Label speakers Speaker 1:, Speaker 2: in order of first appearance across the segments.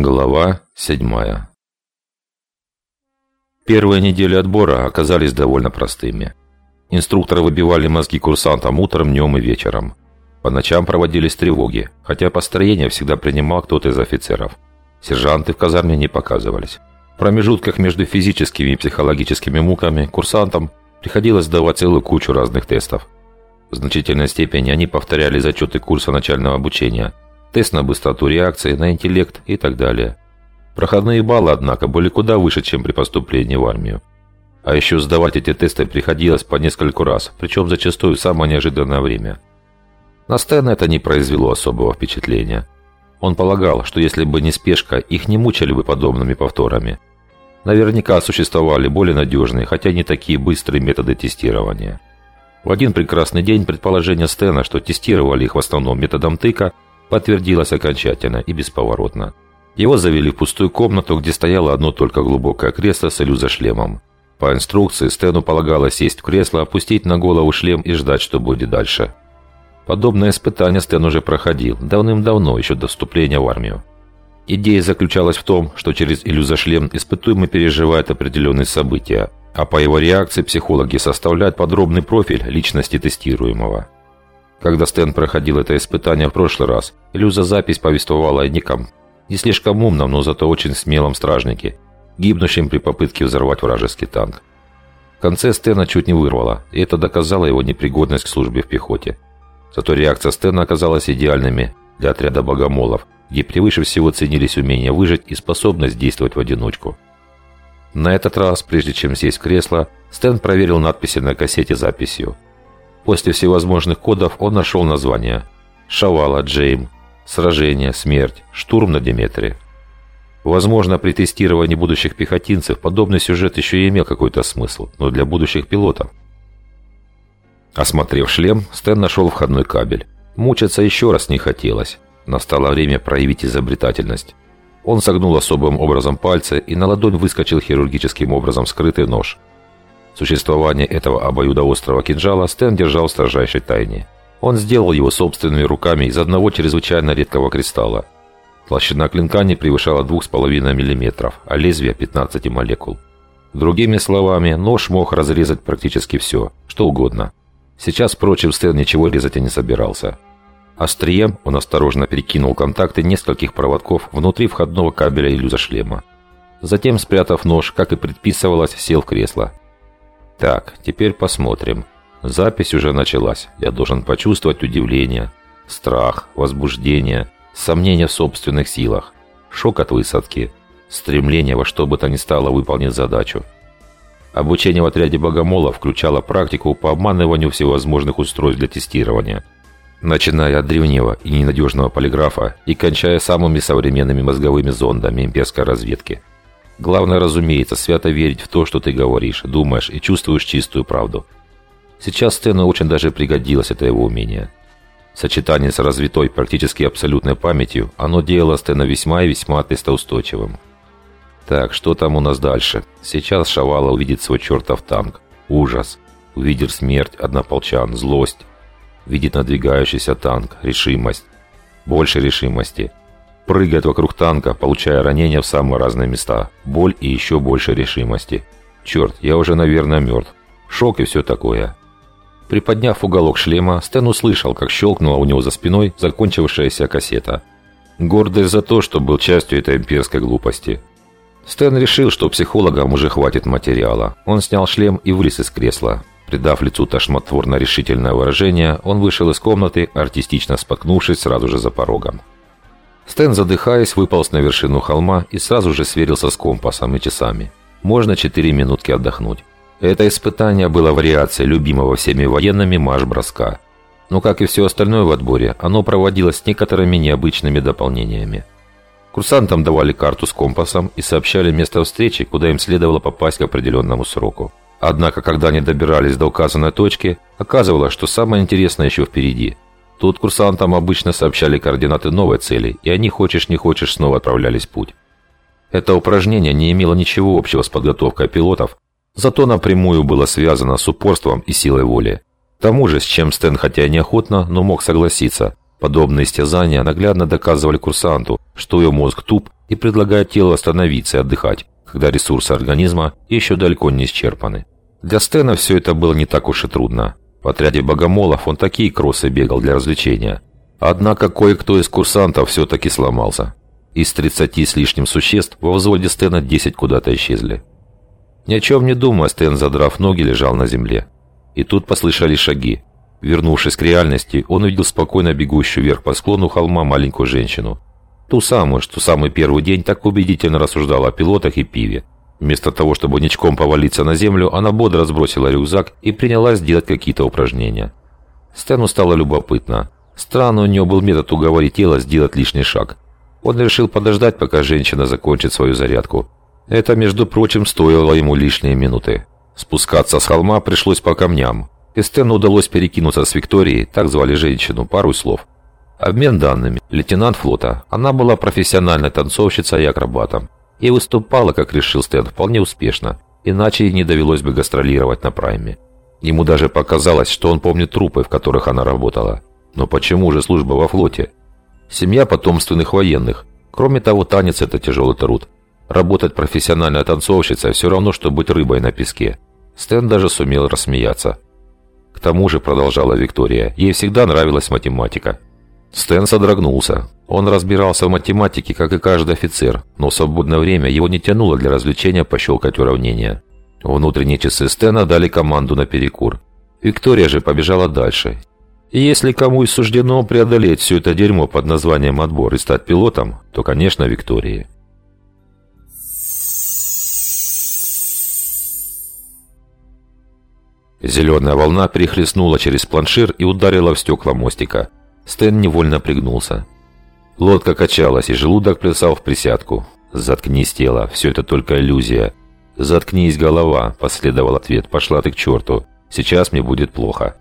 Speaker 1: Глава седьмая Первые недели отбора оказались довольно простыми. Инструкторы выбивали мозги курсантам утром, днем и вечером. По ночам проводились тревоги, хотя построение всегда принимал кто-то из офицеров. Сержанты в казарме не показывались. В промежутках между физическими и психологическими муками курсантам приходилось давать целую кучу разных тестов. В значительной степени они повторяли зачеты курса начального обучения – тест на быстроту реакции, на интеллект и так далее. Проходные баллы, однако, были куда выше, чем при поступлении в армию. А еще сдавать эти тесты приходилось по нескольку раз, причем зачастую в самое неожиданное время. На Стэна это не произвело особого впечатления. Он полагал, что если бы не спешка, их не мучили бы подобными повторами. Наверняка существовали более надежные, хотя не такие быстрые методы тестирования. В один прекрасный день предположение Стена, что тестировали их в основном методом тыка, подтвердилось окончательно и бесповоротно. Его завели в пустую комнату, где стояло одно только глубокое кресло с шлемом. По инструкции Стэну полагалось сесть в кресло, опустить на голову шлем и ждать, что будет дальше. Подобное испытание Стэн уже проходил, давным-давно, еще до вступления в армию. Идея заключалась в том, что через иллюзошлем испытуемый переживает определенные события, а по его реакции психологи составляют подробный профиль личности тестируемого. Когда Стэн проходил это испытание в прошлый раз, Илюза запись повествовала о неком, не слишком умном, но зато очень смелом стражнике, гибнущем при попытке взорвать вражеский танк. В конце Стэна чуть не вырвало, и это доказало его непригодность к службе в пехоте. Зато реакция Стэна оказалась идеальными для отряда богомолов, где превыше всего ценились умения выжить и способность действовать в одиночку. На этот раз, прежде чем сесть в кресло, Стэн проверил надписи на кассете записью – После всевозможных кодов он нашел название. Шавала, Джейм, Сражение, Смерть, Штурм на Деметре. Возможно, при тестировании будущих пехотинцев подобный сюжет еще и имел какой-то смысл, но для будущих пилотов. Осмотрев шлем, Стэн нашел входной кабель. Мучиться еще раз не хотелось. Настало время проявить изобретательность. Он согнул особым образом пальцы, и на ладонь выскочил хирургическим образом скрытый нож. Существование этого обоюдоострого кинжала Стэн держал в строжайшей тайне. Он сделал его собственными руками из одного чрезвычайно редкого кристалла. Толщина клинка не превышала 2,5 мм, а лезвие 15 молекул. Другими словами, нож мог разрезать практически все, что угодно. Сейчас, впрочем, Стэн ничего резать и не собирался. Острием он осторожно перекинул контакты нескольких проводков внутри входного кабеля иллюзошлема. Затем, спрятав нож, как и предписывалось, сел в кресло. Так, теперь посмотрим. Запись уже началась. Я должен почувствовать удивление, страх, возбуждение, сомнение в собственных силах, шок от высадки, стремление во что бы то ни стало выполнить задачу. Обучение в отряде Богомола включало практику по обманыванию всевозможных устройств для тестирования, начиная от древнего и ненадежного полиграфа и кончая самыми современными мозговыми зондами имперской разведки – Главное, разумеется, свято верить в то, что ты говоришь, думаешь и чувствуешь чистую правду. Сейчас Стэну очень даже пригодилось это его умение. Сочетание с развитой, практически абсолютной памятью, оно делало Стэна весьма и весьма тестоустойчивым. Так, что там у нас дальше? Сейчас Шавала увидит свой чертов танк. Ужас. Увидит смерть, однополчан, злость. Видит надвигающийся танк, решимость. Больше решимости прыгает вокруг танка, получая ранения в самые разные места, боль и еще больше решимости. Черт, я уже, наверное, мертв. Шок и все такое. Приподняв уголок шлема, Стэн услышал, как щелкнула у него за спиной закончившаяся кассета. Гордость за то, что был частью этой имперской глупости. Стэн решил, что психологам уже хватит материала. Он снял шлем и вылез из кресла. Придав лицу тошнотворно-решительное выражение, он вышел из комнаты, артистично споткнувшись сразу же за порогом. Стэн, задыхаясь, выполз на вершину холма и сразу же сверился с компасом и часами. Можно четыре минутки отдохнуть. Это испытание было вариацией любимого всеми военными марш-броска. Но, как и все остальное в отборе, оно проводилось с некоторыми необычными дополнениями. Курсантам давали карту с компасом и сообщали место встречи, куда им следовало попасть к определенному сроку. Однако, когда они добирались до указанной точки, оказывалось, что самое интересное еще впереди – Тут курсантам обычно сообщали координаты новой цели, и они, хочешь не хочешь, снова отправлялись в путь. Это упражнение не имело ничего общего с подготовкой пилотов, зато напрямую было связано с упорством и силой воли. К тому же, с чем Стэн хотя и неохотно, но мог согласиться, подобные истязания наглядно доказывали курсанту, что ее мозг туп и предлагает телу остановиться и отдыхать, когда ресурсы организма еще далеко не исчерпаны. Для Стена все это было не так уж и трудно. В отряде богомолов он такие кроссы бегал для развлечения. Однако кое-кто из курсантов все-таки сломался. Из 30 с лишним существ во взводе Стена 10 куда-то исчезли. Ни о чем не думая, Стэн, задрав ноги, лежал на земле. И тут послышались шаги. Вернувшись к реальности, он увидел спокойно бегущую вверх по склону холма маленькую женщину. Ту самую, что самый первый день так убедительно рассуждала о пилотах и пиве. Вместо того, чтобы ничком повалиться на землю, она бодро сбросила рюкзак и принялась делать какие-то упражнения. Стэну стало любопытно. Странно у нее был метод уговорить тело сделать лишний шаг. Он решил подождать, пока женщина закончит свою зарядку. Это, между прочим, стоило ему лишние минуты. Спускаться с холма пришлось по камням. И Стэну удалось перекинуться с Викторией, так звали женщину, пару слов. Обмен данными. Лейтенант флота. Она была профессиональной танцовщицей и акробатом. И выступала, как решил Стэн, вполне успешно. Иначе ей не довелось бы гастролировать на прайме. Ему даже показалось, что он помнит трупы, в которых она работала. Но почему же служба во флоте? Семья потомственных военных. Кроме того, танец – это тяжелый труд. Работать профессиональной танцовщицей все равно, что быть рыбой на песке. Стэн даже сумел рассмеяться. К тому же, продолжала Виктория, ей всегда нравилась математика. Стэн содрогнулся. Он разбирался в математике, как и каждый офицер, но в свободное время его не тянуло для развлечения пощелкать уравнения. Внутренние часы Стэна дали команду на перекур. Виктория же побежала дальше. Если кому и суждено преодолеть все это дерьмо под названием «отбор» и стать пилотом, то, конечно, Виктории. Зеленая волна перехлестнула через планшир и ударила в стекла мостика. Стэн невольно пригнулся. Лодка качалась, и желудок плясал в присядку. «Заткнись, тело, все это только иллюзия». «Заткнись, голова», – последовал ответ. «Пошла ты к черту. Сейчас мне будет плохо».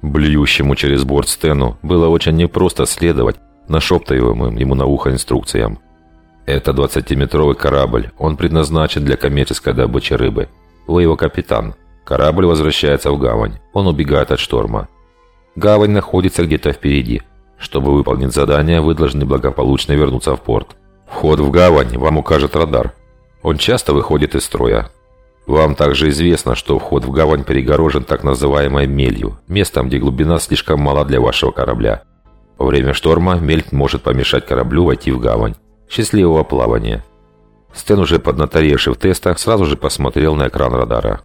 Speaker 1: Блюющему через борт Стэну было очень непросто следовать нашептываемым ему на ухо инструкциям. «Это 20-метровый корабль. Он предназначен для коммерческой добычи рыбы. Вы его капитан. Корабль возвращается в гавань. Он убегает от шторма. Гавань находится где-то впереди. Чтобы выполнить задание, вы должны благополучно вернуться в порт. Вход в гавань вам укажет радар. Он часто выходит из строя. Вам также известно, что вход в гавань перегорожен так называемой мелью, местом, где глубина слишком мала для вашего корабля. Во время шторма мель может помешать кораблю войти в гавань. Счастливого плавания. Стэн, уже поднаторевший в тестах, сразу же посмотрел на экран радара.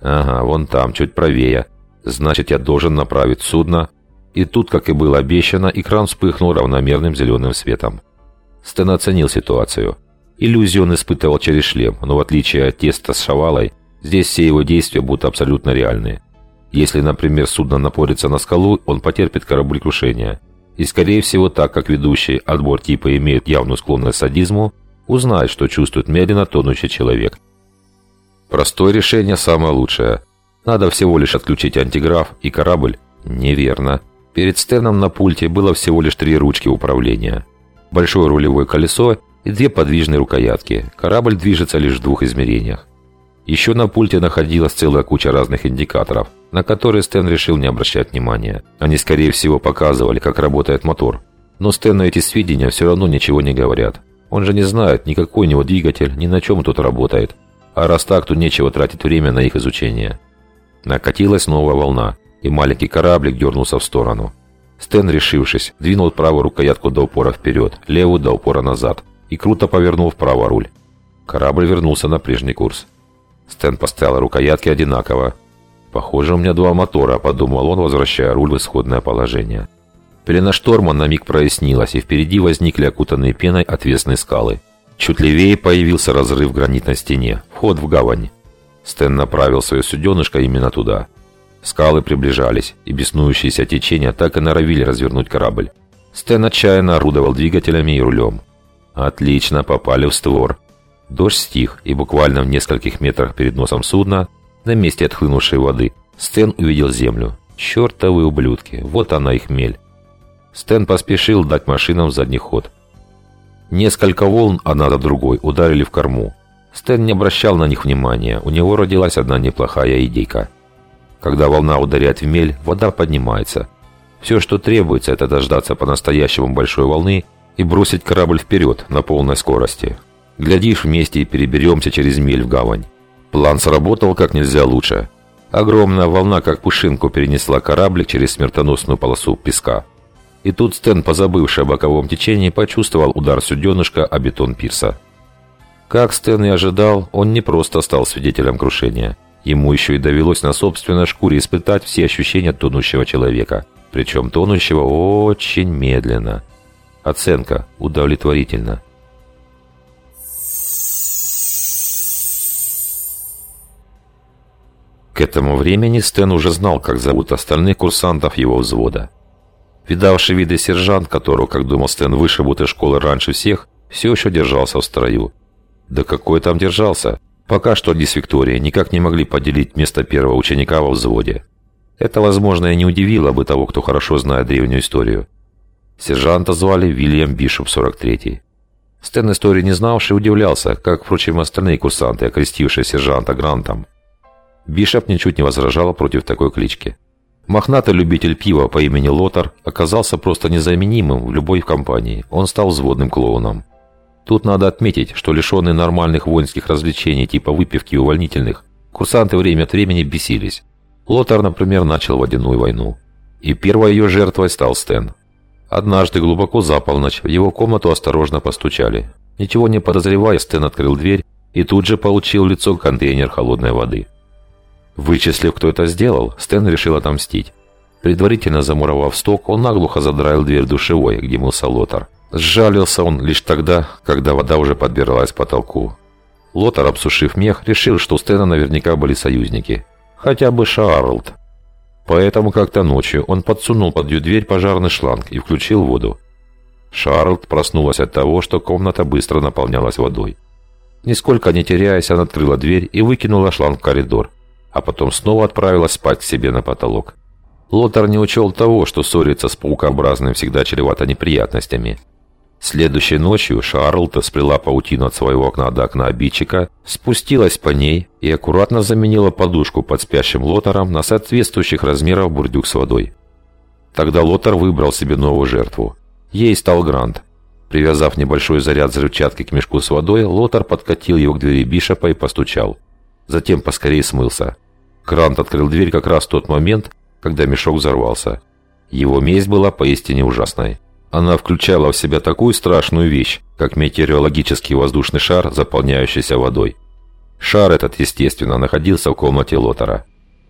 Speaker 1: «Ага, вон там, чуть правее. Значит, я должен направить судно. И тут, как и было обещано, экран вспыхнул равномерным зеленым светом. Стэн оценил ситуацию. Иллюзию он испытывал через шлем, но в отличие от теста с шавалой, здесь все его действия будут абсолютно реальные. Если, например, судно напорится на скалу, он потерпит кораблекрушение. И, скорее всего, так как ведущий отбор типа имеет явную склонность к садизму, узнает, что чувствует медленно тонущий человек. Простое решение самое лучшее. Надо всего лишь отключить антиграф и корабль. Неверно. Перед Стэном на пульте было всего лишь три ручки управления. Большое рулевое колесо и две подвижные рукоятки. Корабль движется лишь в двух измерениях. Еще на пульте находилась целая куча разных индикаторов, на которые Стэн решил не обращать внимания. Они, скорее всего, показывали, как работает мотор. Но Стэну эти сведения все равно ничего не говорят. Он же не знает, ни какой у него двигатель, ни на чем тут работает. А раз так, то нечего тратить время на их изучение. Накатилась новая волна, и маленький кораблик дернулся в сторону. Стэн, решившись, двинул правую рукоятку до упора вперед, левую до упора назад и круто повернул вправо руль. Корабль вернулся на прежний курс. Стэн поставил рукоятки одинаково. «Похоже, у меня два мотора», — подумал он, возвращая руль в исходное положение. Пелена шторма на миг прояснилась, и впереди возникли окутанные пеной отвесные скалы. Чуть левее появился разрыв в гранитной стене, вход в гавань. Стэн направил свое суденышко именно туда. Скалы приближались, и беснующиеся течения так и норовили развернуть корабль. Стэн отчаянно орудовал двигателями и рулем. Отлично, попали в створ. Дождь стих, и буквально в нескольких метрах перед носом судна, на месте отхлынувшей воды, Стэн увидел землю. Чертовы ублюдки, вот она их мель. Стэн поспешил дать машинам задний ход. Несколько волн, одна за другой, ударили в корму. Стэн не обращал на них внимания, у него родилась одна неплохая идейка. Когда волна ударяет в мель, вода поднимается. Все, что требуется, это дождаться по-настоящему большой волны и бросить корабль вперед на полной скорости. Глядишь, вместе и переберемся через мель в гавань. План сработал как нельзя лучше. Огромная волна, как пушинку, перенесла корабль через смертоносную полосу песка. И тут Стэн, позабывший о боковом течении, почувствовал удар суденышка о бетон пирса. Как Стэн и ожидал, он не просто стал свидетелем крушения. Ему еще и довелось на собственной шкуре испытать все ощущения тонущего человека. Причем тонущего очень медленно. Оценка удовлетворительна. К этому времени Стэн уже знал, как зовут остальных курсантов его взвода. Видавший виды сержант, которого, как думал Стэн, вышибут из школы раньше всех, все еще держался в строю. Да какой там держался? Пока что они с Викторией никак не могли поделить место первого ученика во взводе. Это, возможно, и не удивило бы того, кто хорошо знает древнюю историю. Сержанта звали Вильям Бишоп 43-й. Стэн истории не знавший удивлялся, как, впрочем, остальные курсанты, окрестившие сержанта Грантом. Бишоп ничуть не возражал против такой клички. Мохнатый любитель пива по имени Лотар оказался просто незаменимым в любой компании. Он стал взводным клоуном. Тут надо отметить, что лишенные нормальных воинских развлечений типа выпивки и увольнительных, курсанты время от времени бесились. Лотар, например, начал водяную войну. И первой ее жертвой стал Стэн. Однажды, глубоко за полночь, в его комнату осторожно постучали. Ничего не подозревая, Стэн открыл дверь и тут же получил в лицо контейнер холодной воды. Вычислив, кто это сделал, Стэн решил отомстить. Предварительно замуровав сток, он наглухо задраил дверь душевой, где мылся Лотар. Сжалился он лишь тогда, когда вода уже подбиралась к потолку. Лотар, обсушив мех, решил, что у Стэна наверняка были союзники. Хотя бы Шарлд. Поэтому как-то ночью он подсунул под ее дверь пожарный шланг и включил воду. Шарлд проснулась от того, что комната быстро наполнялась водой. Нисколько не теряясь, она открыла дверь и выкинула шланг в коридор, а потом снова отправилась спать к себе на потолок. Лотар не учел того, что ссориться с паукообразным всегда чревато неприятностями. Следующей ночью Шарлта сплела паутину от своего окна до окна обидчика, спустилась по ней и аккуратно заменила подушку под спящим Лотаром на соответствующих размеров бурдюк с водой. Тогда Лотар выбрал себе новую жертву. Ей стал Грант. Привязав небольшой заряд взрывчатки к мешку с водой, Лотар подкатил его к двери Бишопа и постучал. Затем поскорее смылся. Грант открыл дверь как раз в тот момент, когда мешок взорвался. Его месть была поистине ужасной. Она включала в себя такую страшную вещь, как метеорологический воздушный шар, заполняющийся водой. Шар этот, естественно, находился в комнате Лотера.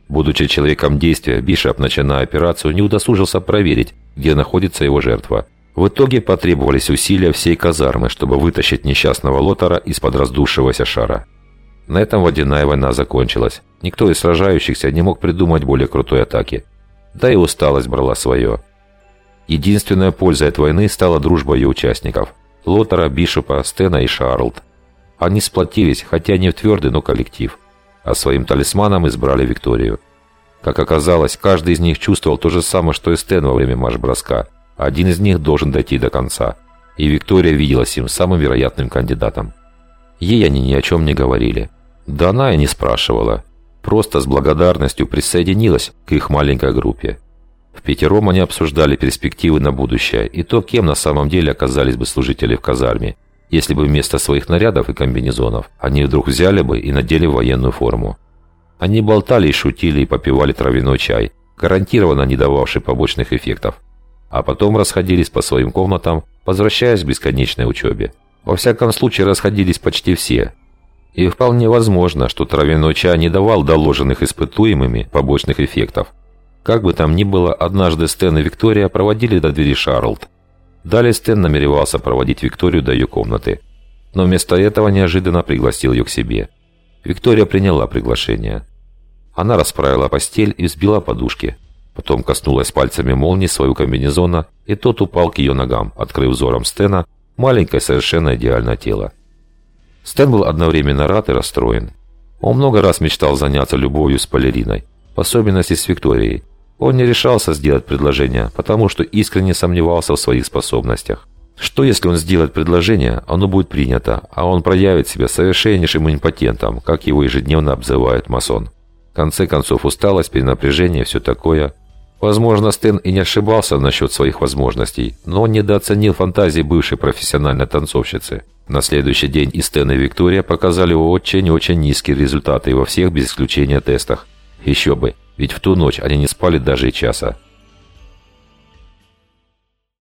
Speaker 1: Будучи человеком действия, Бишоп, начиная операцию, не удосужился проверить, где находится его жертва. В итоге потребовались усилия всей казармы, чтобы вытащить несчастного Лотера из-под раздувшегося шара. На этом водяная война закончилась. Никто из сражающихся не мог придумать более крутой атаки. Да и усталость брала свое. Единственная польза от войны стала дружба ее участников – Лотера, Бишопа, Стена и Шарлд. Они сплотились, хотя не в твердый, но коллектив. А своим талисманом избрали Викторию. Как оказалось, каждый из них чувствовал то же самое, что и Стэн во время марш-броска. Один из них должен дойти до конца. И Виктория виделась им самым вероятным кандидатом. Ей они ни о чем не говорили. Да она и не спрашивала. Просто с благодарностью присоединилась к их маленькой группе. В пятером они обсуждали перспективы на будущее и то, кем на самом деле оказались бы служители в казарме, если бы вместо своих нарядов и комбинезонов они вдруг взяли бы и надели военную форму. Они болтали и шутили и попивали травяной чай, гарантированно не дававший побочных эффектов. А потом расходились по своим комнатам, возвращаясь к бесконечной учебе. Во всяком случае, расходились почти все. И вполне возможно, что травяной чай не давал доложенных испытуемыми побочных эффектов, как бы там ни было, однажды Стэн и Виктория проводили до двери Шарлд. Далее Стэн намеревался проводить Викторию до ее комнаты. Но вместо этого неожиданно пригласил ее к себе. Виктория приняла приглашение. Она расправила постель и взбила подушки. Потом коснулась пальцами молнии своего комбинезона, и тот упал к ее ногам, открыв взором Стена маленькое совершенно идеальное тело. Стэн был одновременно рад и расстроен. Он много раз мечтал заняться любовью с балериной, в особенности с Викторией, он не решался сделать предложение, потому что искренне сомневался в своих способностях. Что если он сделает предложение, оно будет принято, а он проявит себя совершеннейшим импотентом, как его ежедневно обзывает масон. В конце концов, усталость, перенапряжение, все такое. Возможно, Стэн и не ошибался насчет своих возможностей, но он недооценил фантазии бывшей профессиональной танцовщицы. На следующий день и Стэн, и Виктория показали очень-очень низкие результаты во всех без исключения тестах. Еще бы, ведь в ту ночь они не спали даже и часа.